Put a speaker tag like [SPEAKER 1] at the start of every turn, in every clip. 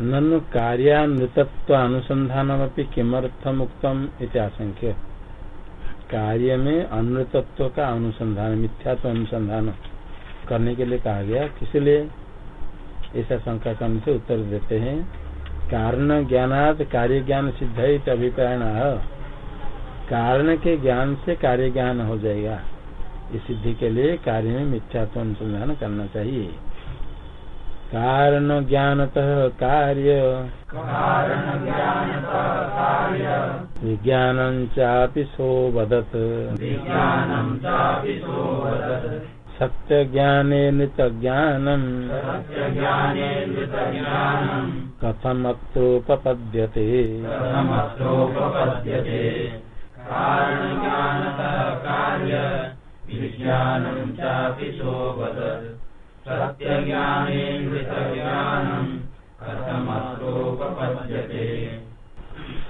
[SPEAKER 1] ननु कार्यान्वितत्व अनुसंधान किमर्थम उत्तम आशंक्य कार्य में अनृतत्व का अनुसंधान मिथ्यात्व अनुसंधान करने के लिए कहा गया। किसलिए ऐसा शंका करने से उत्तर देते हैं। कारण ज्ञानात कार्य ज्ञान सिद्ध है अभिप्राय कारण के ज्ञान से कार्य ज्ञान हो जाएगा। इस सिद्धि के लिए कार्य में मिथ्यात्व अनुसंधान करना चाहिए। कारण ज्ञानतः कार्य। विज्ञान चापि सत्य ज्ञाने नृत ज्ञानम कथमत्रोपपद्यते
[SPEAKER 2] विज्ञानं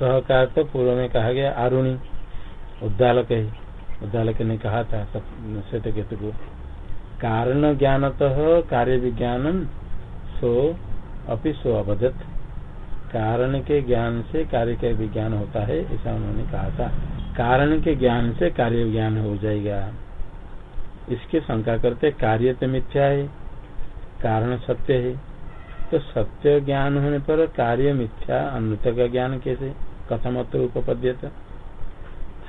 [SPEAKER 1] सहकार तो पूर्व में कहा गया, आरुणी। उद्दालक है। उद्दालक ने कहा था श्वेत केतु को कारण ज्ञानत कार्य विज्ञान सो अपि सो अवदत। कारण के ज्ञान से कार्य का विज्ञान होता है, ऐसा उन्होंने कहा था। कारण के ज्ञान से कार्य विज्ञान हो जाएगा। इसके शंका करते, कार्य तो मिथ्या है, कारण सत्य है। तो सत्य ज्ञान होने पर कार्य मिथ्या अमृत का ज्ञान कैसे? कथमत उपपद्यत।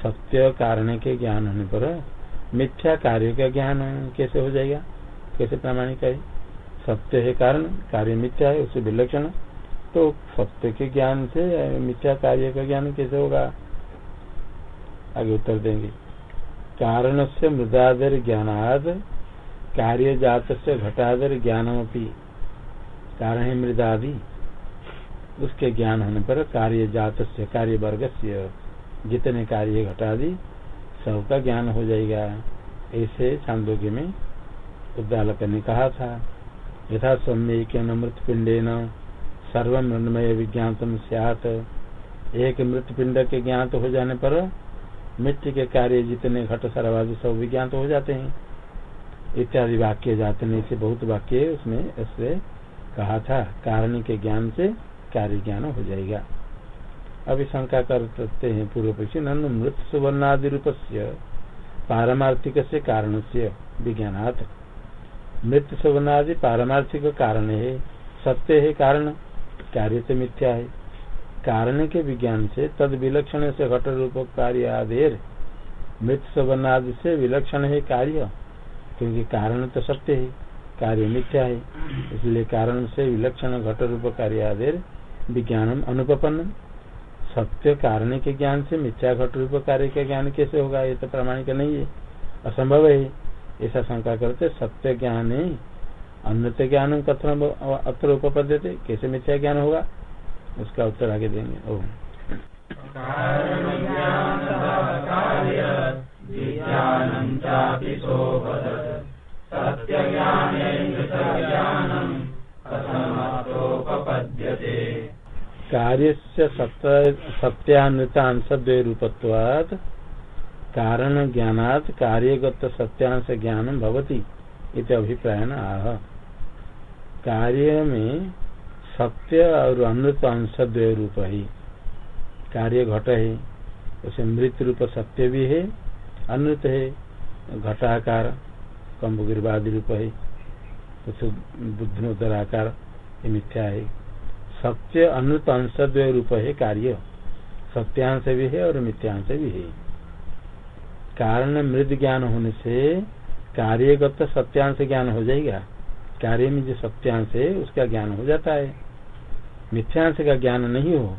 [SPEAKER 1] सत्य कारण के ज्ञान होने पर मिथ्या कार्य का ज्ञान कैसे हो जाएगा? कैसे प्रामाणिक है? सत्य है कारण, कार्य मिथ्या है उसे विलक्षण। तो सत्य के ज्ञान से मिथ्या कार्य का ज्ञान कैसे होगा? आगे उत्तर देंगे। कारण से मृदादर ज्ञानाद कार्य जात से घटादर ज्ञानमपी। कारण है मृदादि। उसके ज्ञान होने पर कार्य जात से कार्य वर्ग से जितने कार्य घटादि, सबका ज्ञान हो जाएगा। ऐसे छांदोग्य में उद्दालक ने कहा था, यथा सम्यक मृत पिंडे न सर्व मृणमय विज्ञातम सियात। एक मृत पिंड के ज्ञात हो जाने पर मृत्यु के कार्य जितने घट सर्वादि सब विज्ञात हो जाते हैं। इत्यादि वाक्य जाते नहीं से बहुत वाक्य उसमें इससे कहा था। कारण के ज्ञान से कार्य ज्ञान हो जाएगा। अभी शंका करते हैं पूर्व पक्षी, ननु मृत सुवर्णादि रूप से पारमार्थिक से कारण से विज्ञानात्। मृत सुवर्णादि पारमार्थिक कारण है, सत्य है कारण, कार्य से मिथ्या है। कारण के विज्ञान से तद विलक्षण से घट रूप कार्य आदेर मृत सुवर्णादि से विलक्षण है कार्य, क्योंकि कारण तो सत्य है, कार्य मिथ्या है, इसलिए कारण से विलक्षण घट रूप कार्य आदि विज्ञान अनुपन्न सत्य कारण के ज्ञान से मिथ्या घट रूप कार्य का ज्ञान कैसे होगा? ये तो प्रामाणिक नहीं है। असंभव है। ऐसा शंका करते, सत्य ज्ञान है अन्य ज्ञान कथन अत्र उपपद्यते। कैसे मिथ्या ज्ञान होगा? उसका उत्तर आगे देंगे। ओ कार्य से सत्यान्वितांश रूपत्वात् कारण ज्ञानात कार्यगत सत्यांश ज्ञान भवती अभिप्राय आह। कार्य में सत्य और अमृत अंश द्वय रूप ही। कार्य घट है, उसे मृत रूप सत्य भी है, अनृत है, घटाकार गिरवादी रूप है, उसे बुद्धिमोत्तर आकार मिथ्या है। सत्य अनुत अंश रूप है कार्य। सत्यांश भी है और मिथ्यांश भी है। कारण मृद ज्ञान होने से कार्यगत सत्यांश ज्ञान हो जाएगा। कार्य में जो सत्यांश है, उसका ज्ञान हो जाता है। मिथ्यांश का ज्ञान नहीं हो,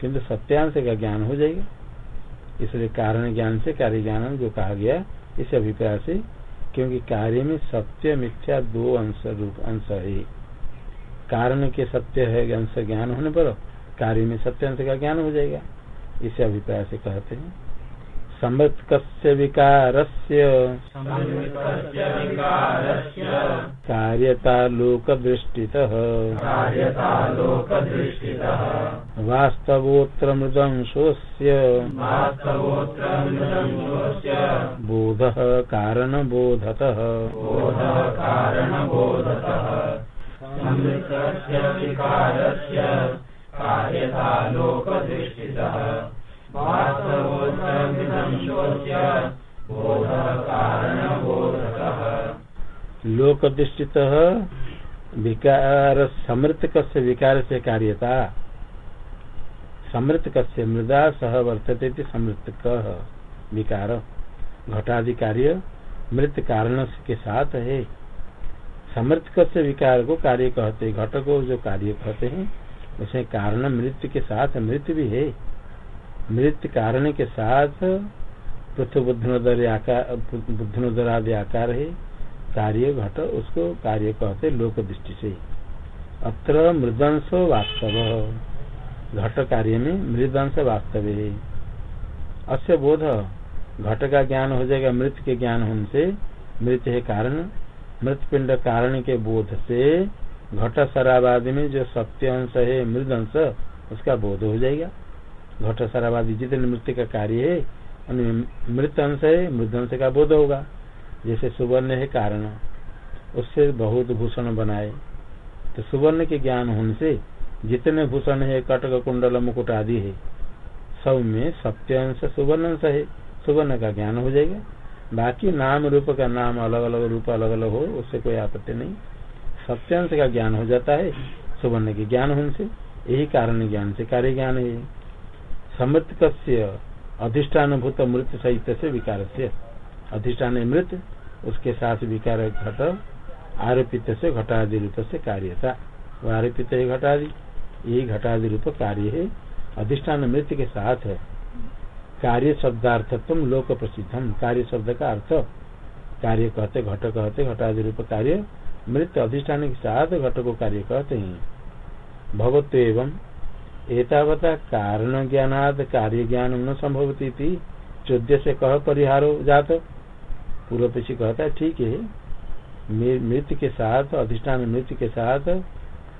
[SPEAKER 1] किंतु सत्यांश का ज्ञान हो जाएगा। इसलिए कारण ज्ञान से कार्य ज्ञान, जो कहा गया, इस अभिप्राय से, क्योंकि कार्य में सत्य, मिथ्या दो अंश रूप, अंश है। कारण के सत्य है अंश ज्ञान होने पर कार्य में सत्य अंश का ज्ञान हो जाएगा। इसे अभिप्राय से कहते हैं। संवत्कस्य विकारस्य। कार्यतालोकदृष्टितः वास्तवोत्र मृदंशोऽस्य बोधः कारणबोधतः।
[SPEAKER 2] समृद्धस्य विकारस्य कार्यता लोकदृष्टितः बोधः कारणबोधकः
[SPEAKER 1] लोक दृष्टित विकार समृतक विकार से कार्यता। समृतक मृदा सह वर्तते समृतक। विकार घटादि कार्य मृत कारण के साथ है। समृतक से विकार को कार्य कहते घट को जो कार्य कहते हैं उसे कारण मृत्यु के साथ मृत्यु भी है। मृत्यु कारण के साथ पृथ्वी बुद्धनोदर आकार बुद्धनोदर आदि आकार है। कार्य घट, उसको कार्य कहते लोक दृष्टि से। अत्र मृदंश वास्तव। घट कार्य में मृदंश वास्तव है। अस्य बोध, घट का ज्ञान हो जाएगा मृत के ज्ञान होने से। मृत है कारण। मृत पिंड कारण के बोध से घट शराबादी में जो सत्य अंश है मृद अंश, उसका बोध हो जाएगा। घट शराबादी जितने मृत्यु का कार्य है, उनमें मृत अंश है मृदंश का बोध होगा। जैसे सुवर्ण है कारण, उससे बहुत भूषण बनाए। तो सुवर्ण के ज्ञान होने से जितने भूषण है, कटक, कुंडल, मुकुट आदि है, सब में सत्यांश सुवर्ण अंश है। सुवर्ण का ज्ञान हो जाएगा। बाकी नाम रूप का नाम अलग अलग रूप अलग अलग हो, उससे कोई आपत्ति नहीं। सत्यांश का ज्ञान हो जाता है, सुवर्ण के ज्ञान होने से, यही कारण ज्ञान से, कार्य ज्ञान है। समृत अधिष्ठान भूत मृत सहित से विकार से अधिष्ठान मृत, उसके साथ विकार घट, आरोपित से घटादि रूप से कार्य था वो आरोपित है घटादि, यही घटादि रूप कार्य है। अधिष्ठान मृत्यु के साथ है। कार्य शब्दार्थत्व लोक प्रसिद्धम कार्य शब्द का अर्थ कार्य कहते, घट कहते घटादि रूप कार्य, मृत अधिष्ठान के साथ घट को कार्य कहते हैं। भगवत एवं एतावता कारण ज्ञानाद कार्य ज्ञान न संभवती थी चौद्य से कह परिहारो जात। पूर्व पीछे कहता है, ठीक है मृत के साथ, अधिष्ठान मृत्यु के साथ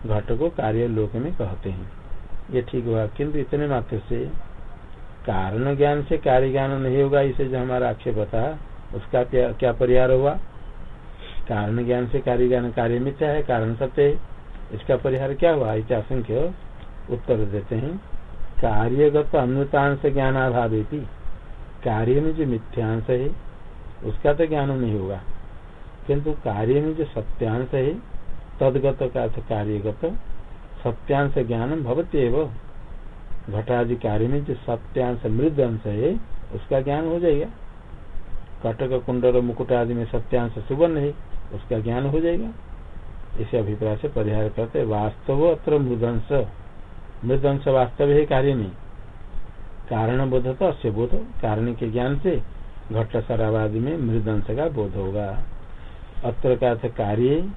[SPEAKER 1] घट को कार्य लोक में कहते हैं। ये ठीक हुआ, किंतु इतने मात्र से कारण ज्ञान से, कार्य ज्ञान नहीं होगा, इसे जो हमारा आक्षेप था उसका क्या परिहार हुआ कारण ज्ञान से, कार्य ज्ञान, कार्य मिथ्या है, कारण सत्य है। इसका परिहार क्या हुआ? इसे असंख्य उत्तर देते हैं। कार्यगत अनुतांश अमृतांश ज्ञानाभाव कार्य में जो मिथ्यांश है, उसका तो ज्ञान नहीं होगा। किंतु कार्य में जो सत्यांश है, तदगत का कार्यगत, सत्यांश ज्ञान भवती एवं घटादि कार्य में जो सत्यांश मृद अंश है, उसका ज्ञान हो जाएगा। कटक कुंडल मुकुट आदि में सत्यांश सुवर्ण है, उसका ज्ञान हो जाएगा। इसे अभिप्राय से परिहार करते वास्तव अत्र मृदंश। मृदंश वास्तव है कार्य में। कारण बोध तो अश्य बोध, कारण के ज्ञान से घट शराबादि में मृदंश का बोध होगा। अत्र का कार्य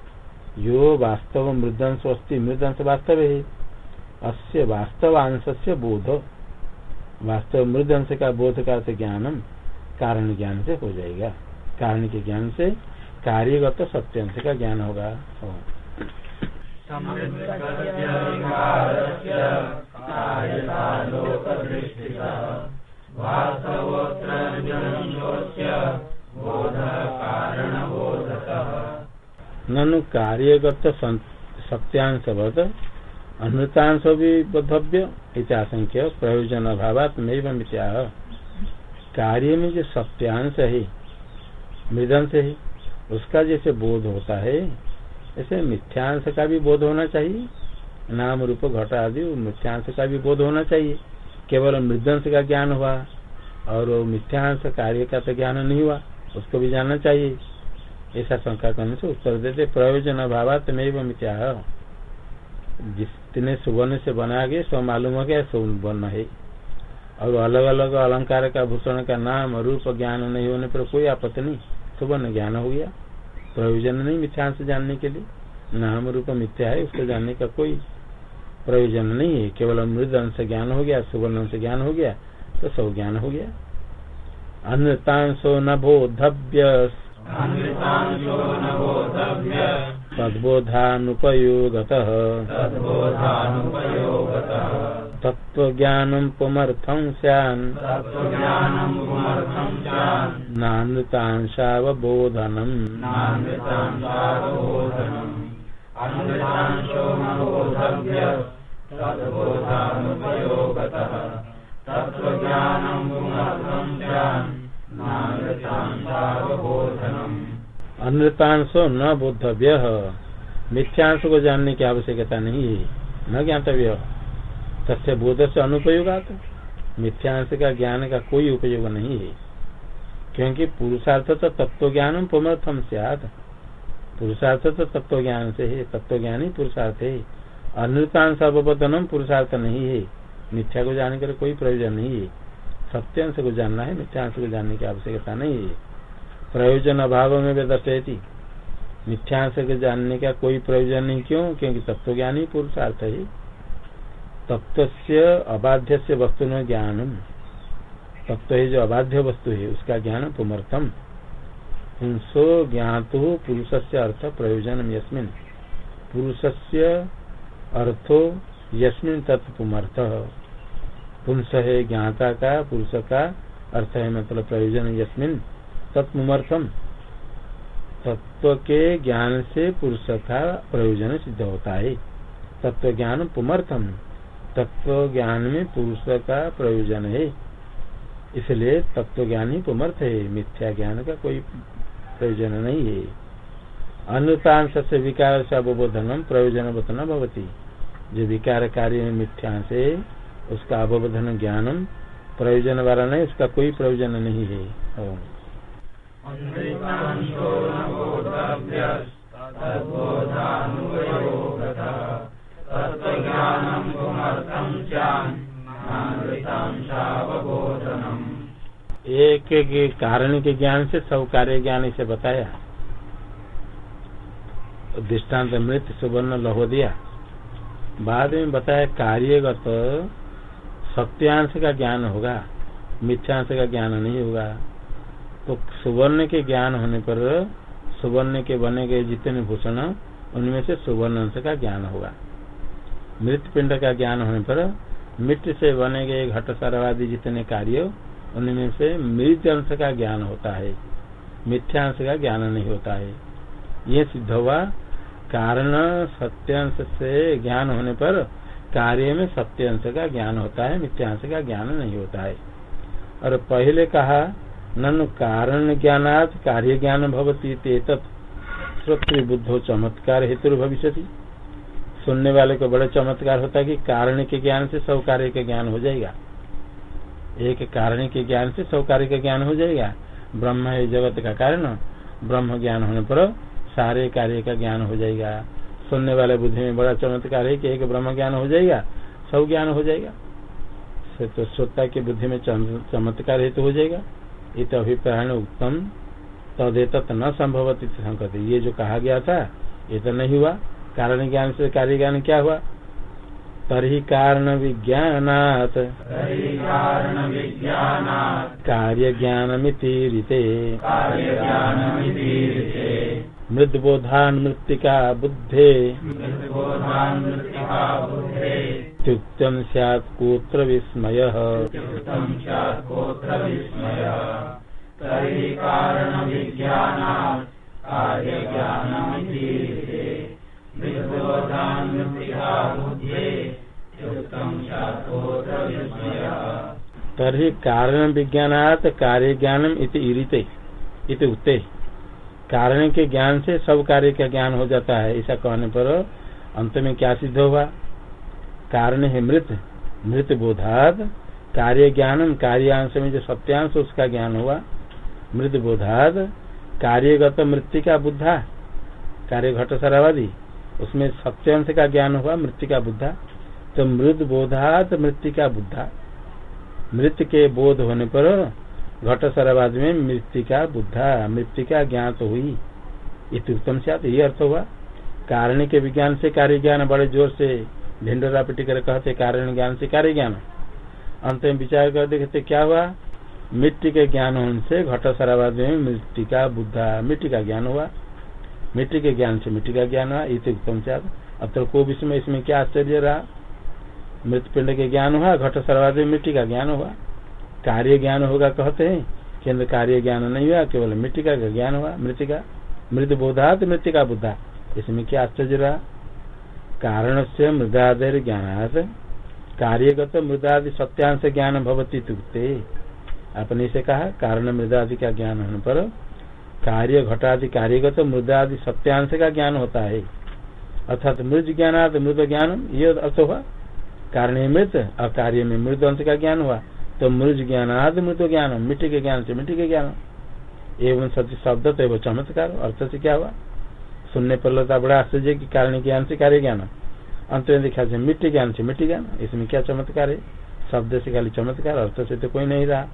[SPEAKER 1] यो वास्तव मृदंश अस्थि मृदंश वास्तव है। अस्य वास्तवांश से बोध। वास्तव मृद अंश का बोध का ज्ञानम कारण ज्ञान से हो जाएगा। कारण के ज्ञान से कार्यगत सत्यांश का ज्ञान होगा। ननु कार्यगत सत्यांशवत अमृतांश भी बोधव्य इत्याशंख्य प्रयोजन अभाव मिथ्या कार्य में जो सत्यांश है, मृदंश है, उसका जैसे बोध होता है, ऐसे मिथ्यांश का भी बोध होना चाहिए। नाम रूप घट आदि मिथ्यांश का भी बोध होना चाहिए। केवल मृदंश का ज्ञान हुआ और वो मिथ्यांश कार्य का तो ज्ञान नहीं हुआ, उसको भी जानना चाहिए। ऐसा शंका करने से उत्तर देते प्रयोजन अभाव मिथ्या जितने सुवर्ण से बना गया, सब मालूम हो गया सुवर्ण है और अलग अलग अलंकार का, भूषण का नाम, रूप, ज्ञान नहीं होने पर कोई आपत्ति नहीं। सुवर्ण ज्ञान हो गया। प्रयोजन नहीं मिथ्यांश जानने के लिए। नाम, रूप, मिथ्या है उसको जानने का कोई प्रयोजन नहीं है। केवल मृद अंश ज्ञान हो गया सुवर्ण अंश ज्ञान हो गया तो सब ज्ञान हो गया। अन्यतांशो न बोधव्य तद्बोधानुपयोगत। तत्वज्ञानं पुमर्थं स्यान् नानृतांशावबोधनम्।
[SPEAKER 2] तत्त्वज्ञानं पुनर्नं ज्ञानमृतांशावबोधनम्
[SPEAKER 1] अनृतांशो न बोधव्य मिथ्यांश को जानने की आवश्यकता नहीं है न ज्ञातव्य। तथ्य बोध से अनुपयोगात। मिथ्यांश का ज्ञान का कोई उपयोग नहीं। है क्योंकि पुरुषार्थ तो तत्व ज्ञान पुमर्थम सियाद पुरुषार्थ तो तत्व ज्ञान से है तत्व ज्ञान ही पुरुषार्थ है। अनृतांश अवबोधनम पुरुषार्थ नहीं है। मिथ्या को जानने का कोई प्रयोजन नहीं है। सत्यांश को जानना है, मिथ्यांश को जानने की आवश्यकता नहीं है। प्रयोजन अभाव में वेदती मिथ्यांश के जानने का कोई प्रयोजन नहीं, क्यों? क्योंकि तत्व ज्ञान ही पुरुषार्थ है। तत्व से अबाध्य से वस्तु न ज्ञान तत्व है जो अबाध्य वस्तु है, उसका ज्ञान पुमर्थम। पुंसो ज्ञातु पुरुष से अर्थ प्रयोजन यस्मिन। पुरुष से अर्थो यस्मिन तत्पुमर्थ पुंस है ज्ञाता का, पुरुष का अर्थ है मतलब प्रयोजन यस्मिन। तत्पुमर्थम तत्व के ज्ञान से पुरुष का प्रयोजन सिद्ध होता है। तत्व ज्ञान पुमर्थम। तत्व ज्ञान में पुरुष का प्रयोजन है। इसलिए तत्व ज्ञान ही पुमर्थ है। मिथ्या ज्ञान का कोई प्रयोजन नहीं है। अनुतांश से विकार से अवबोधन प्रयोजन बतना भवती। जो विकार कार्य में मिथ्या से उसका अवबोधन ज्ञानम प्रयोजन वाला नहीं, उसका कोई प्रयोजन नहीं है। एक एक कारण के ज्ञान से सब कार्य ज्ञान इसे बताया दृष्टांत मृत सुवर्ण लहो दिया बाद में बताया कार्यगत सत्यांश का ज्ञान होगा मिथ्यांश का ज्ञान नहीं होगा तो सुवर्ण के ज्ञान होने पर, सुवर्ण के बने गए जितने भूषण, उनमें से सुवर्ण अंश का ज्ञान होगा। मृत पिंड का ज्ञान होने पर मिट्टी से बने गए घट सारवादी जितने कार्य, उनमें से मृत अंश का ज्ञान होता है। मिथ्यांश का ज्ञान नहीं होता है। ये सिद्ध हुआ, कारण सत्यांश से ज्ञान होने पर, कार्य में सत्यांश का ज्ञान होता है, मिथ्यांश का ज्ञान नहीं होता है। और पहले कहा ननु कारण ज्ञानात कार्य ज्ञान भवती श्रोत्र बुद्धो चमत्कार हेतु भविष्य सुनने वाले को बड़ा चमत्कार होता है कि कारण के ज्ञान से सब कार्य का ज्ञान हो जाएगा। एक कारण के ज्ञान से सब कार्य का ज्ञान हो जाएगा। ब्रह्म है जगत का कारण। ब्रह्म ज्ञान होने पर सारे कार्य का ज्ञान हो जाएगा। सुनने वाले बुद्धि में बड़ा चमत्कार है कि एक ब्रह्म ज्ञान हो जाएगा सब ज्ञान हो जाएगा। तो श्रोता की बुद्धि में चमत्कार हेतु हो जाएगा। ये अभिप्रायण अभिप्राय उत्तम तदेत न संभव ये जो कहा गया था ये तो नहीं हुआ। कारण ज्ञान से कार्य ज्ञान क्या हुआ? तरी कारण विज्ञान कार्य ज्ञान मृदबोधान मृत्तिका बुद्धे। इत्युक्तम स्यात् कोत्र विस्मय कारण तरी कारण विज्ञानात कार्य ज्ञानम इति इति उत्ते कारण के ज्ञान से सब कार्य का ज्ञान हो जाता है। ऐसा कहने पर अंत में क्या सिद्ध होगा? कारण है मृत। मृत बोधात कार्य ज्ञानम, कार्यांश में जो सत्यांश, उसका ज्ञान हुआ। मृत बोधात कार्यगत मृत्यु का बुद्धा। कार्य घट सरावादी उसमें सत्यांश का ज्ञान हुआ मृत्यु का बुद्धा। तो मृत बोधात मृत्यु का बुद्धा। मृत के बोध होने पर घट सरवाद में मृत्यु का बुद्धा मृत्यु का ज्ञान तो हुई उत्तम से ये अर्थ हुआ। कारण के विज्ञान से कार्य ज्ञान बड़े ज़ोर से ढिंडोरा पिटी कर कहते कारण ज्ञान से कार्य ज्ञान अंत में विचार कर देखते क्या हुआ। मिट्टी के ज्ञान होने से घट सराबाद में मिट्टी का बुद्धा मिट्टी का ज्ञान हुआ। मिट्टी के ज्ञान से मिट्टी का ज्ञान हुआ, इत उत्तम से अब तो को विषय इसमें क्या आश्चर्य रहा। मृत पिंड के ज्ञान हुआ घट सर्वाधिक में मिट्टी का ज्ञान हुआ। कार्य ज्ञान होगा कहते हैं। केंद्र कार्य ज्ञान नहीं हुआ, केवल मृतिका का ज्ञान हुआ, मृतिका। मृत बोधा तो मृत्यु का बुद्धा। इसमें क्या आश्चर्य रहा? कारण से मृदादि ज्ञान कार्यगत मृदादि सत्यांश ज्ञान भवती तुक्ते आपने इसे कहा, कारण मृदादि का ज्ञान होने पर कार्य घटादि कार्यगत मृदादि सत्यांश का ज्ञान होता है। अर्थात मृज ज्ञानाद मृद ज्ञान ये अर्थ हुआ। कारण मृत और कार्य में मृद अंश का ज्ञान हुआ। तो मृज ज्ञानाद मृत ज्ञान, मिट्टी के ज्ञान से मिट्टी के ज्ञान। एवं सत्य शब्द तो एवं चमत्कार, अर्थ से क्या हुआ? सुनने पर लगता बड़ा आश्चर्य की कारण ज्ञान से कार्य ज्ञान। अंत में देखा जाए, मिट्टी ज्ञान से मिट्टी ज्ञान, इसमें क्या चमत्कार है? शब्द से खाली चमत्कार, अर्थ से तो कोई नहीं रहा।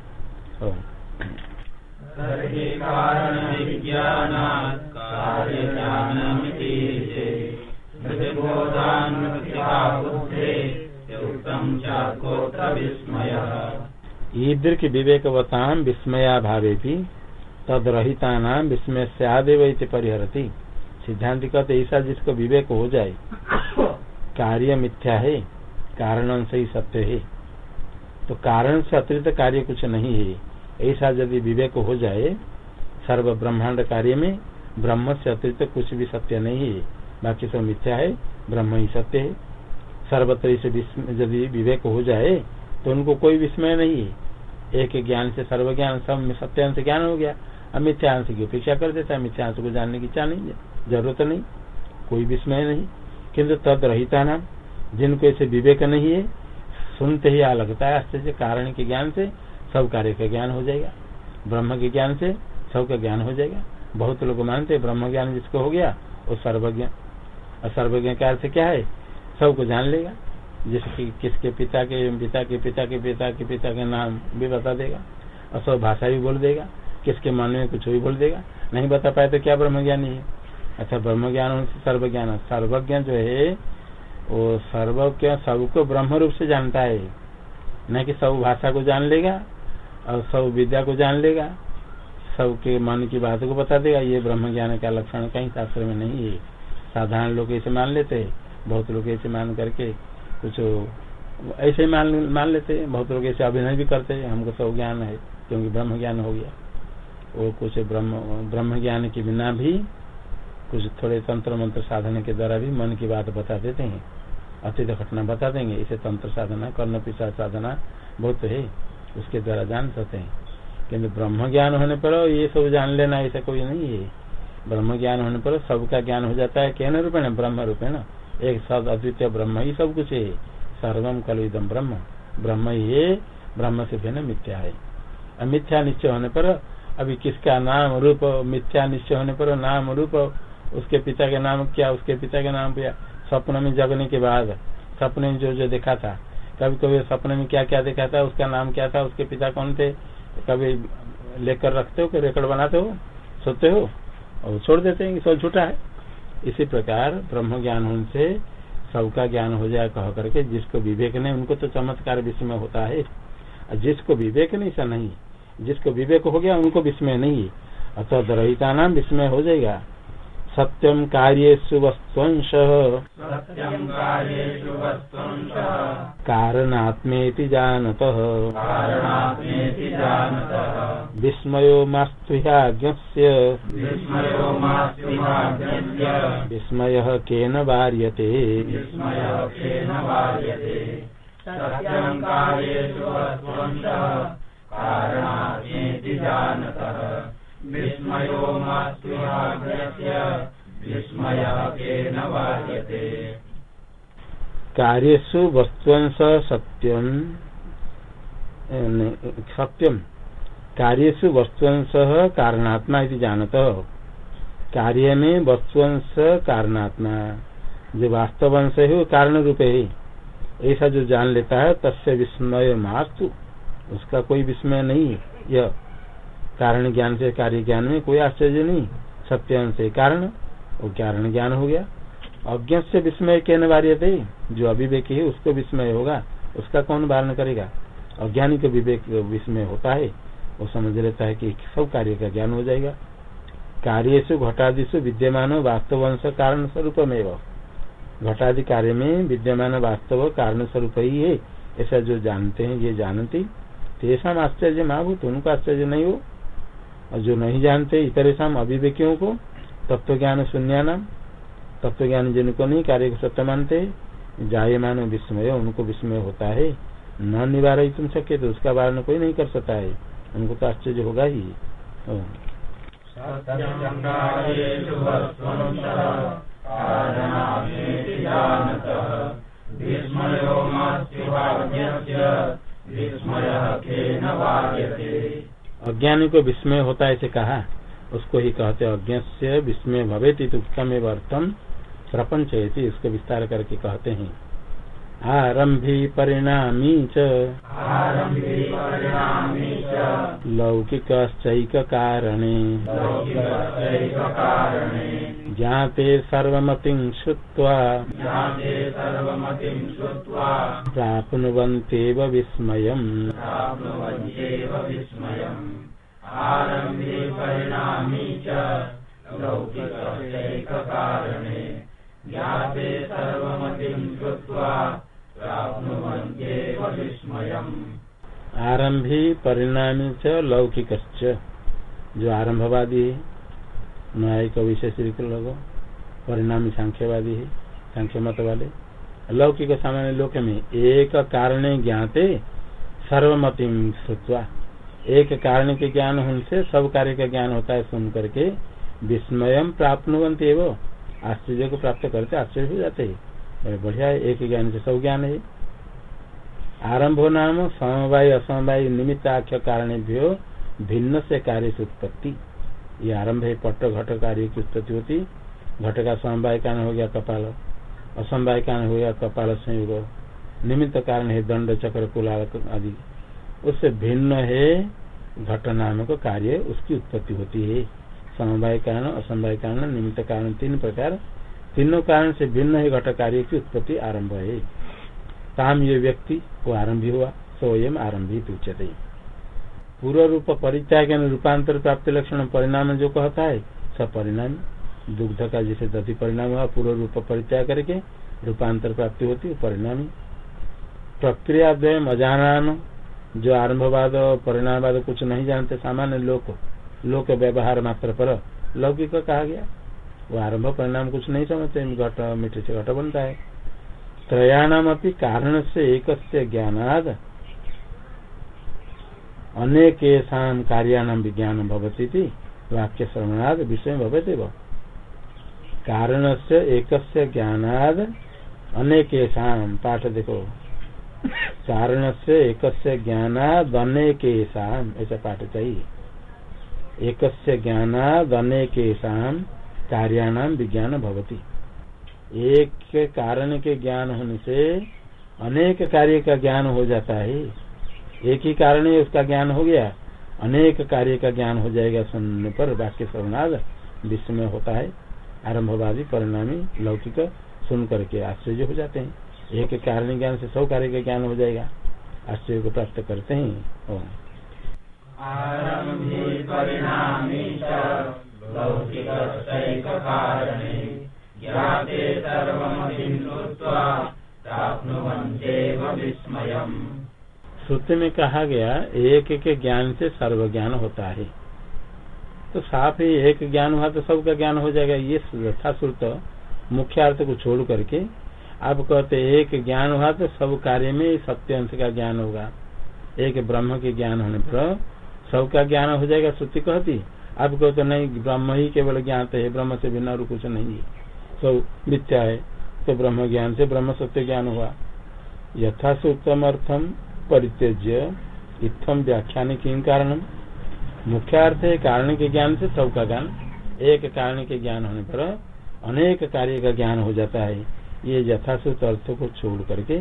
[SPEAKER 1] ईदृ की विवेकवताम विस्मया भावे भी तद रहिता नाम विस्मय से आदेव परिहरती। सिद्धांत कहते ऐसा जिसको विवेक हो जाए, कार्य मिथ्या है, कारण से ही सत्य है। तो कारण से अतिरिक्त कार्य कुछ नहीं है। ऐसा यदि विवेक हो जाए सर्व ब्रह्मांड कार्य में ब्रह्म से अतिरिक्त कुछ भी सत्य नहीं है। बाकी सब मिथ्या है, ब्रह्म ही सत्य है। सर्वत्र यदि विवेक हो जाए तो उनको कोई विस्मय नहीं है। एक ज्ञान से सर्व ज्ञान सब सत्यांश ज्ञान हो गया। अब मिथ्यांश की अपेक्षा कर देता है मिथ्यांश को जानने की इच्छा नहीं ज़रूरत नहीं, कोई विस्मय नहीं। किंतु तद रहता नाम जिनको ऐसे विवेक नहीं है, सुनते ही आ लगता है आश्चर्य, कारण के ज्ञान से सब कार्य का ज्ञान हो जाएगा। ब्रह्म के ज्ञान से सबका ज्ञान हो जाएगा। बहुत लोग मानते ब्रह्म ज्ञान जिसको हो गया, वो सर्वज्ञ। और सर्वज्ञ का अर्थ क्या है? सबको जान लेगा। जिसकी, किसके पिता के पिता के पिता के पिता के पिता के नाम भी बता देगा। और सब भाषा भी बोल देगा। किसके मन में कुछ भी बोल देगा। नहीं बता पाए तो क्या ब्रह्म ज्ञानी है? अच्छा ब्रह्म ज्ञान सर्व ज्ञान सर्वज्ञ जो है, वो सर्वज्ञ सबको ब्रह्म रूप से जानता है। न कि सब भाषा को जान लेगा और सब विद्या को जान लेगा। सबके मन की बात को बता देगा। ये ब्रह्म ज्ञान का लक्षण कहीं शास्त्र में नहीं है। साधारण लोग ऐसे मान लेते हैं। बहुत लोग ऐसे मान करके कुछ ऐसे मान मान लेते हैं, बहुत लोग ऐसे अभिनय भी करते हैं, हमको सब ज्ञान है, क्योंकि ब्रह्म ज्ञान हो गया। वो कुछ ब्रह्म ब्रह्म ज्ञान के बिना भी कुछ थोड़े तंत्र मंत्र साधन के द्वारा भी मन की बात बता देते हैं, अतीत घटना बता देंगे, इसे तंत्र साधना, कर्ण पिछा साधना बहुत है, उसके द्वारा जान सकते हैं। किन्तु ब्रह्म ज्ञान होने पर ये सब जान लेना, ऐसा कोई नहीं है। ब्रह्म ज्ञान होने पर सबका ज्ञान हो जाता है कहने रूपेण? ब्रह्म रूपेण। एक सद अद्वितीय ब्रह्म ही सब कुछ है। सर्वम कलुदम ब्रह्म। ब्रह्म ही है, ब्रह्म से भिन्न मिथ्या है। मिथ्या निश्चय होने पर, अभी किसका नाम रूप मिथ्या निश्चय होने पर, नाम रूप, उसके पिता के नाम क्या, उसके पिता के नाम क्या? सपन में जगने के बाद। सपने में जो जो देखा था। कभी कभी सपने में क्या क्या देखा था, उसका नाम क्या था, उसके पिता कौन थे? कभी लेकर रखते हो कि रिकॉर्ड बनाते हो? सोते हो? और छोड़ देते हैं कि सब झूठा है। इसी प्रकार ब्रह्म ज्ञान होने से सबका ज्ञान हो जाए कह करके जिसको विवेक नहीं, उनको तो चमत्कार विस्मय होता है। जिसको विवेक नहीं, ऐसा नहीं। जिसको विवेक हो गया, उनको विस्मय नहीं। अतः रहता नाम विस्मय हो जाएगा। सत्यम कार्येषु वस्तुंश। कारणात्मेति जानतः। विस्मयो मास्तु ह्याज्ञस्य केन वार्यते।
[SPEAKER 2] सत्यं
[SPEAKER 1] कार्यु वस्तुअंश सत्यम सत्यम। कार्यु वस्तुअंश कारणात्मा जानत। कार्य में वस्तुअंश कारणात्मा जो वास्तव अंश है वो कारण रूप है ऐसा जो जान लेता है, तस्य विस्मय मास्तु उसका कोई विस्मय नहीं है यह कारण ज्ञान से कार्य ज्ञान में कोई आश्चर्य नहीं, सत्य से कारण, वो कारण ज्ञान हो गया। अज्ञ से विस्मय के अनिवार्य थे, जो अभिवेकी है, उसको विस्मय होगा, उसका कौन वारण करेगा? अज्ञानी को विवेक, विस्मय होता है, वो समझ लेता है कि सब कार्य का ज्ञान हो जाएगा। कार्यसु घटादिशु विद्यमान वास्तव अंश कारण स्वरूप में घटादि कार्य में विद्यमान वास्तव कारण स्वरूप ही है, ऐसा जो जानते हैं, ये जानते, तेषा आश्चर्य महाभूत उनको आश्चर्य नहीं हो। और जो नहीं जानते इतरे शाम अभिवेकियों को तत्व ज्ञान शून्य नाम तत्व ज्ञान जिनको नहीं, कार्य को सत्य मानते, जायमान विस्मय, उनको विस्मय होता है। न निवार तुम सके तो उसका वारण कोई नहीं कर सकता है। उनको तो आश्चर्य होगा ही। अज्ञानी को विस्मय होता है ऐसे कहा। उसको ही कहते अज्ञ से विस्मय भवे उत्तम एवं अर्थम प्रपंच इसको विस्तार करके कहते हैं। आरंभी परिणामी च। लौकिकश्चैक कारणे ज्ञाते सर्वमतिं श्रुत्वा। प्राप्नुवन्त्येव विस्मयम्।
[SPEAKER 2] आरम्भे परिणामी च। लौकिककारणे ज्ञाते सर्वमतिं श्रुत्वा।
[SPEAKER 1] आरंभी परिणामी च लौकिक जो आरंभवादी है, न्यायिक विशेष लोग, परिणामी सांख्यवादी है सांख्य मत वाले लौकिक सामान्य लोक में एक कारण ज्ञाते, सर्वमति श्रुत्वा। एक कारण के ज्ञान होने से सब कार्य का ज्ञान होता है सुन करके, विस्मय प्राप्त एवं आश्चर्य को प्राप्त करते, आश्चर्य हो जाते हैं। बढ़िया है, एक ज्ञान से सब ज्ञान है। आरंभ नाम समवाय, असमवाय, निमित्त आख्य कारण भिन्न से कार्य से उत्पत्ति। ये आरंभ है पट्ट घट कार्य की उत्पत्ति होती। घट का समवाय कारण हो गया कपाल, असमवाय कारण हो गया कपाल संयोग। निमित्त कारण है, दंड, चक्र कुलाल आदि। उससे भिन्न है, घट नामक कार्य, उसकी उत्पत्ति होती है। समवाय कारण, असमवाय कारण, निमित्त कारण, तीन प्रकार तीनों कारण से भिन्न है घट कार्य की उत्पत्ति आरंभ है। ताम ये व्यक्ति वो आरंभी हुआ, स्वयं आरंभित उच्चते पूर्व रूप परित्याग रूपांतर प्राप्ति लक्षण परिणाम जो कहता है सब परिणाम। दुग्ध का जैसे दति परिणाम हुआ पूर्व रूप परित्याग करके रूपांतर प्राप्ति होती है परिणामी। प्रक्रिया द्वय अजान जो आरंभवाद और परिणामवाद कुछ नहीं जानते, सामान्य लोक लोक व्यवहार मात्र पर लौकिक कहा गया। वो आरंभ परिणाम कुछ नहीं समझते घट मीठे से घट बनता है। त्रयाणाम अपनी कारण से एक ज्ञानाद। अनेक कार्याणाम विज्ञान भवती थी वाक्य श्रवणाद विषय भवते व। कारण से एक ज्ञानाद अनेक पाठ देखो। कारण से एक ज्ञानाद अनेक ऐसा पाठ चाहिए। एक ज्ञानाद अनेक कार्याणाम विज्ञान भवती। एक कारण के ज्ञान होने से अनेक कार्य का ज्ञान हो जाता है। एक ही कारण है, उसका ज्ञान हो गया। अनेक कार्य का ज्ञान हो जाएगा, सुनने पर वाक्य विश्व में होता है। आरंभवादी परिणामी लौकिक सुन करके आश्चर्य हो जाते हैं। एक कारण ज्ञान से सौ कार्य का ज्ञान हो जाएगा। आश्चर्य को प्राप्त करते हैं। श्रुति में कहा गया, एक के ज्ञान से सर्व ज्ञान होता है। तो साफ़ ही, एक ज्ञान हुआ तो सबका ज्ञान हो जाएगा। ये यथा श्रुत मुख्य अर्थ को छोड़ करके आप कहते एक ज्ञान हुआ तो सब कार्य में सत्य अंश का ज्ञान होगा। एक ब्रह्म के ज्ञान होने पर सबका ज्ञान हो जाएगा, श्रुति कहती। आप कहो तो नहीं, ब्रह्म ही केवल ज्ञात है, ब्रह्म से बिना और कुछ नहीं है। सब मिथ्या है तो ब्रह्म ज्ञान से ब्रह्म सत्य ज्ञान हुआ। यथा उत्तम अर्थम परित्यज्य इतम व्याख्यान किन कारण मुख्य अर्थ है कारण के ज्ञान से सबका ज्ञान। एक कारण के ज्ञान होने पर अनेक कार्य का ज्ञान हो जाता है। ये यथाश्रुत अर्थ को छोड़ करके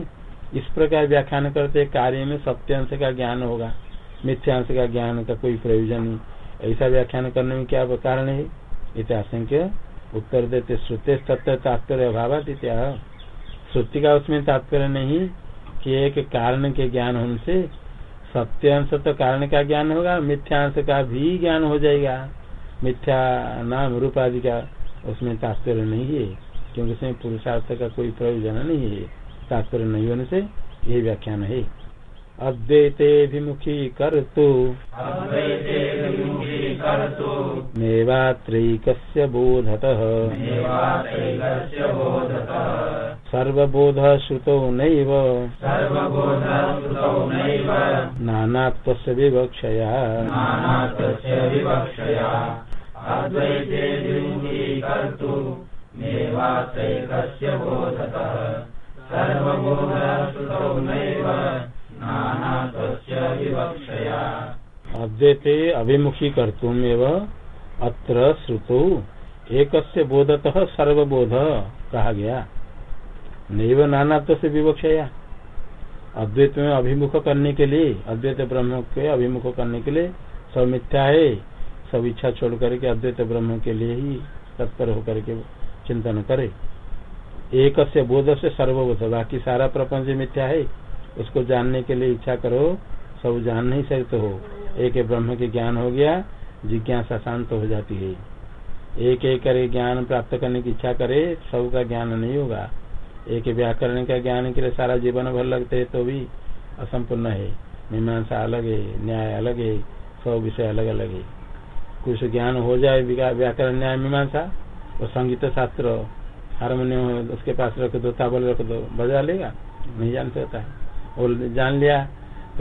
[SPEAKER 1] इस प्रकार व्याख्यान करते कार्य में सत्यांश का ज्ञान होगा। मिथ्यांश का ज्ञान का कोई प्रयोजन नहीं ऐसा व्याख्यान करने में क्या कारण है? इतिहास उत्तर देते, श्रुते तात्पर्य अभाव श्रुति का उसमें तात्पर्य नहीं कि एक कारण के ज्ञान होने से सत्यांश तो कारण का ज्ञान होगा, मिथ्यांश का भी ज्ञान हो जाएगा। मिथ्या नाम रूप आदि का उसमें तात्पर्य नहीं है, क्योंकि उसमें पुरुषार्थ का कोई प्रयोजन नहीं है। तात्पर्य नहीं होने से यही व्याख्यान है। अद्वैतेभिमुखी कर्तु
[SPEAKER 2] कर्तु
[SPEAKER 1] मेवात्रैकस्य बोधतः। सर्वबोध श्रुतौ नैव। नानात्वस्य विवक्षया।
[SPEAKER 2] नानात्वस्य अद्वैते
[SPEAKER 1] अभिमुखी कर्तुम अत्र श्रुतौ। एकस्य बोधतः सर्वबोध कहा गया। नैव नानात्व से विवक्षया। अद्वैत में अभिमुख करने के लिए, अद्वैत ब्रह्म के अभिमुख करने के लिए सब मिथ्या है सब इच्छा छोड़ करके अद्वैत ब्रह्म के लिए ही तत्पर होकर के चिंतन करे। एक से बोध से सर्वबोध, बाकी सारा प्रपंच मिथ्या है। उसको जानने के लिए इच्छा करो, सब जान नहीं सकते हो। एक ब्रह्म के ज्ञान हो गया, जिज्ञासा शांत हो जाती है। एक एक करे ज्ञान प्राप्त करने की इच्छा करे सब का ज्ञान नहीं होगा। एक व्याकरण का ज्ञान के लिए सारा जीवन भर लगते है तो भी असंपूर्ण है। मीमांसा अलग है, न्याय अलग है, सब विषय अलग अलग है। कुछ ज्ञान हो जाए व्याकरण, न्याय, मीमांसा और संगीत शास्त्र, हारमोनियम उसके पास रख दो, ताबल रख दो, बजा लेगा, नहीं जान सकता। है और जान लिया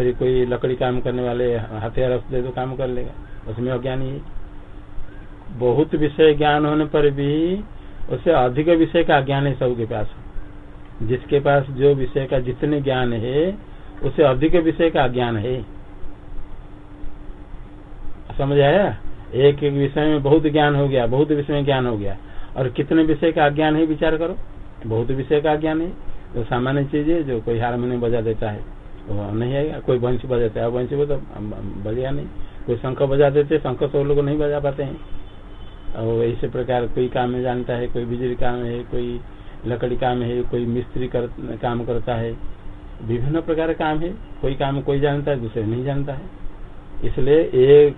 [SPEAKER 1] फिर कोई लकड़ी काम करने वाले हथियार दे दो काम कर लेगा। उसमें अज्ञानी बहुत विषय ज्ञान होने पर भी उससे अधिक विषय का ज्ञान है सबके पास। जिसके पास जो विषय का जितने ज्ञान है उससे अधिक विषय का ज्ञान है। समझ आया? एक एक विषय में बहुत ज्ञान हो गया, बहुत विषय में ज्ञान हो गया। और कितने विषय का ज्ञान है, विचार करो। बहुत विषय का ज्ञान है। तो सामान्य चीज़ है, जो कोई हारमोनियम बजा देता है। वो नहीं आएगा। कोई वंश बजाता है। वंश वो तो बजेगा नहीं। कोई शंख बजा देते शंख तो लोग नहीं बजा पाते हैं। और इसी प्रकार कोई काम में जानता है कोई बिजली काम है कोई लकड़ी काम है कोई मिस्त्री कर, काम करता है। विभिन्न प्रकार काम है। कोई काम कोई जानता है दूसरे नहीं जानता है। इसलिए एक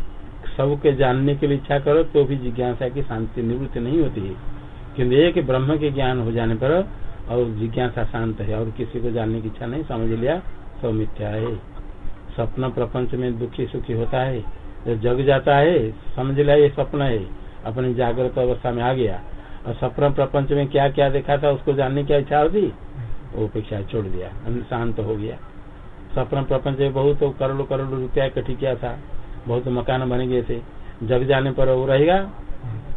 [SPEAKER 1] सबके जानने के लिए इच्छा करो तो भी जिज्ञासा की शांति निवृत्ति नहीं होती है। किन्तु एक ब्रह्म के ज्ञान हो जाने पर और जिज्ञासा शांत है और किसी को जानने की इच्छा नहीं समझ लिया। सब तो मिथ्या है। स्वप्न प्रपंच में दुखी सुखी होता है। जब जग जाता है समझ लिया ये स्वप्न है। अपनी जागृत अवस्था में आ गया। और स्वप्न प्रपंच में क्या क्या देखा था उसको जानने की इच्छा होती? वो अपेक्षा छोड़ दिया। शांत हो गया। स्वप्न प्रपंच में बहुत करोड़ों करोड़ों रुपया इकट्ठी किया था। बहुत मकान बन गए थे। जग जाने पर वो रहेगा?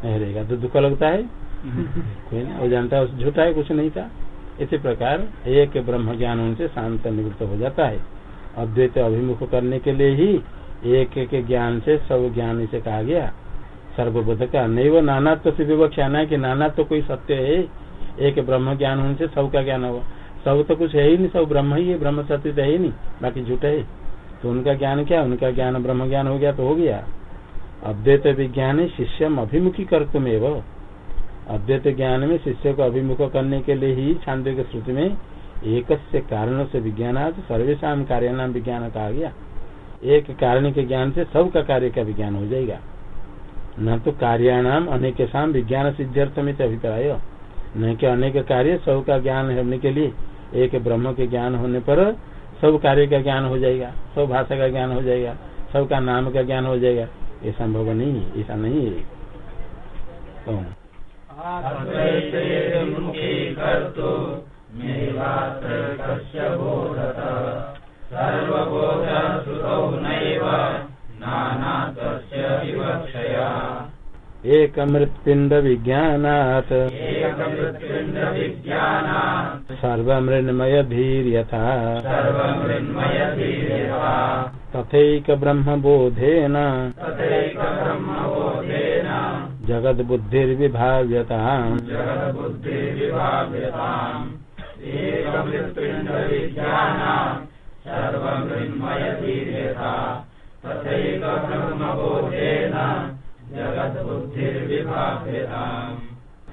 [SPEAKER 1] नहीं रहेगा। तो दुख लगता है? कोई ना वो जानता है झूठा है कुछ नहीं था। इसी प्रकार एक ब्रह्म ज्ञान उनसे शांत निवृत्त हो जाता है। अद्वैत अभिमुख करने के लिए ही एक एक ज्ञान से सब ज्ञान इसे कहा गया। सर्वबोध का नहीं वो नाना नानात्व से विवक्षा ना कि नाना तो कोई सत्य है। एक ब्रह्म ज्ञान होने से सब का ज्ञान होगा। सब तो कुछ है ही नहीं, सब ब्रह्म ही है, ब्रह्म सत्य तो है ही नहीं, बाकी झूठ है। तो उनका ज्ञान क्या? उनका ज्ञान ब्रह्म ज्ञान हो गया तो हो गया। अद्वैत विज्ञान शिष्यम अभिमुखी कर तुम एवं अद्वैत ज्ञान में शिष्य को अभिमुख करने के लिए ही छांद के श्रुति में एक कारण से विज्ञान सर्वेशा कार्य नाम विज्ञान कहा गया। एक कारण के ज्ञान से सब का कार्य का विज्ञान हो जाएगा। न तो कार्याणाम अनेक शाम विज्ञान सिद्ध्यर्थ में अभिप्राय। न कि अनेक कार्य सब का ज्ञान होने के लिए एक ब्रह्म के ज्ञान होने पर सब कार्य का ज्ञान हो जाएगा, सब भाषा का ज्ञान हो जाएगा, सबका नाम का ज्ञान हो जाएगा। ये संभव नहीं, ऐसा नहीं है। एक मृत्पिंड विज्ञानात् सर्वमृण्मय धीर्यथा तथैक ब्रह्म जगद बुद्धिर्विभाव्यता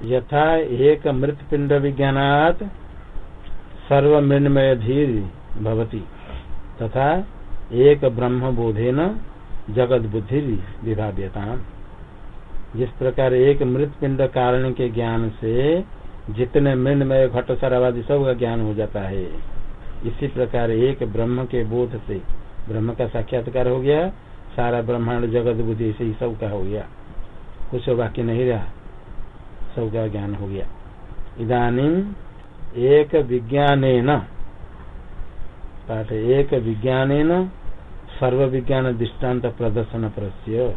[SPEAKER 1] यथा एक मृत पिंड विज्ञानात सर्व मृणमय धीर भवती तथा एक ब्रह्म बोधेन जगत बुद्धि विभाव्यता जिस प्रकार एक मृत पिंड कारण के ज्ञान से जितने मृणमय घट सरावादी सब का ज्ञान हो जाता है। इसी प्रकार एक ब्रह्म के बोध से ब्रह्म का साक्षात्कार हो गया, सारा ब्रह्मांड जगत बुद्धि से ही सबका हो गया। कुछ बाकी नहीं रहा, सबका ज्ञान हो गया। इधानी एक विज्ञान पाठ एक विज्ञान सर्व विज्ञान दृष्टांत प्रदर्शन प्रश्य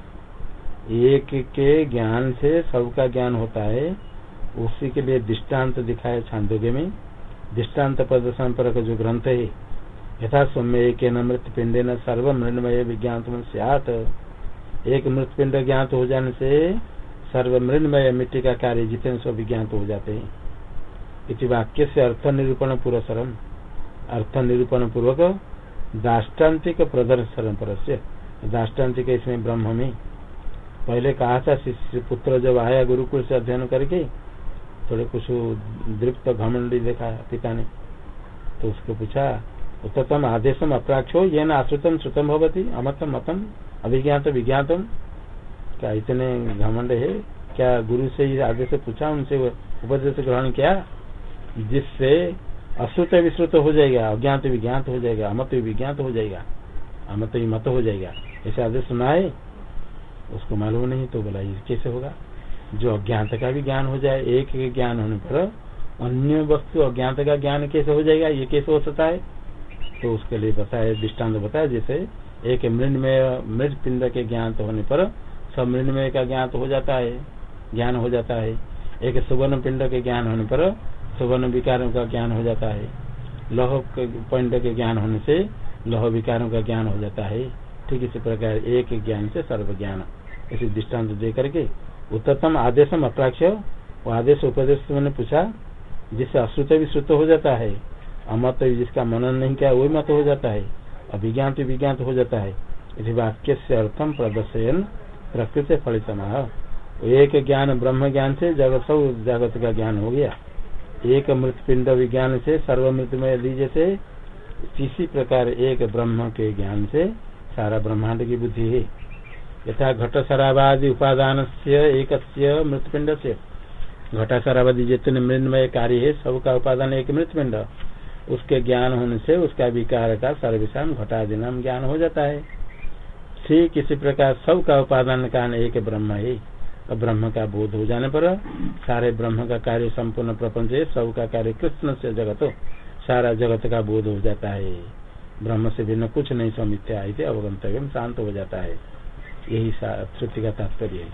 [SPEAKER 1] एक के ज्ञान से सबका ज्ञान होता है, उसी के लिए दृष्टांत दिखाए छांदोग्य में। दृष्टांत प्रदर्शन पर जो ग्रंथ है, यथा सौम्य एक मृत पिंड न सर्व मृणमय विज्ञान सियात। एक मृत पिंड ज्ञात हो जाने से सर्व मृणमय मिट्टी का कार्य जितने सब विज्ञात हो जाते हैं। इति वाक्य से अर्थ निरूपण पुरस्सरम अर्थ निरूपण पूर्वक दाष्टान्तिक प्रदर्शन पर दाष्टान्तिक इसमें ब्रह्म में। पहले कहा था, शिष्य पुत्र जब आया गुरुकुल से अध्ययन करके, थोड़े कुछ दृप्त घमंडी देखा पिता ने। तो उसको पूछा, उत्तम आदेशम अप्राक्षो ये न आश्रुतम श्रुतम भवती, अमतम मतम अभिज्ञात विज्ञातम क्या इतने घमंड है? क्या गुरु से ही आदेश पूछा, उनसे उपदेश ग्रहण किया? जिससे अश्रुत विश्रुत हो जाएगा, अज्ञात विज्ञात हो जाएगा, अमत विज्ञात हो जाएगा, अमत मत हो जाएगा। ऐसे आदेश सुना है उसको मालूम नहीं तो बोला, ये कैसे होगा? जो अज्ञात का भी ज्ञान हो जाए, एक ज्ञान होने पर अन्य वस्तु अज्ञात का ज्ञान कैसे हो जाएगा? ये कैसे हो सकता है? तो उसके लिए बताया दृष्टांत बताया, जैसे एक मृणमय मृत पिंड के ज्ञान होने पर सब मृणमय का ज्ञान हो जाता है, ज्ञान हो जाता है। एक सुवर्ण पिंड के ज्ञान होने पर सुवर्ण विकारों का ज्ञान हो जाता है। लौह पिंड के ज्ञान होने से लौह विकारों का ज्ञान हो जाता है। ठीक इसी प्रकार एक ज्ञान से सर्व ज्ञान इसी दृष्टांत दे करके उत्तरतम आदेशम अप्राक्ष वो आदेश उपदेश मैंने पूछा, जिससे अश्रुत भी श्रुत हो जाता है, अमत जिसका मनन नहीं किया वही मत हो जाता है, अभिज्ञान तो विज्ञान हो जाता है। इस वाक्य से अर्थम प्रदर्शन प्रकृति फलित एक ज्ञान ब्रह्म ज्ञान से जगत सब जगत का ज्ञान हो गया। एक मृत पिंड विज्ञान से सर्वमृत में दीजिए से किसी प्रकार एक ब्रह्म के ज्ञान से सारा ब्रह्मांड की बुद्धि है। यथा घट शराबादी उपादान से एक मृतपिंड से घटा शराबादी जितने मृतमय कार्य है, सबका उपादान एक मृतपिंड उसके ज्ञान होने से उसका विकार का सर्विषाम घटादि नाम ज्ञान हो जाता है। ठीक किसी प्रकार सब का उपादान कारण एक ब्रह्म है। और ब्रह्म का बोध हो जाने पर सारे ब्रह्म का कार्य संपूर्ण प्रपंच है सब का कार्य कृष्ण से जगत। सारा जगत का बोध हो जाता है। ब्रह्म से भिन्न कुछ नहीं समित्या अवगंतव्य शांत हो जाता है। यही श्रुति का तात्पर्य है।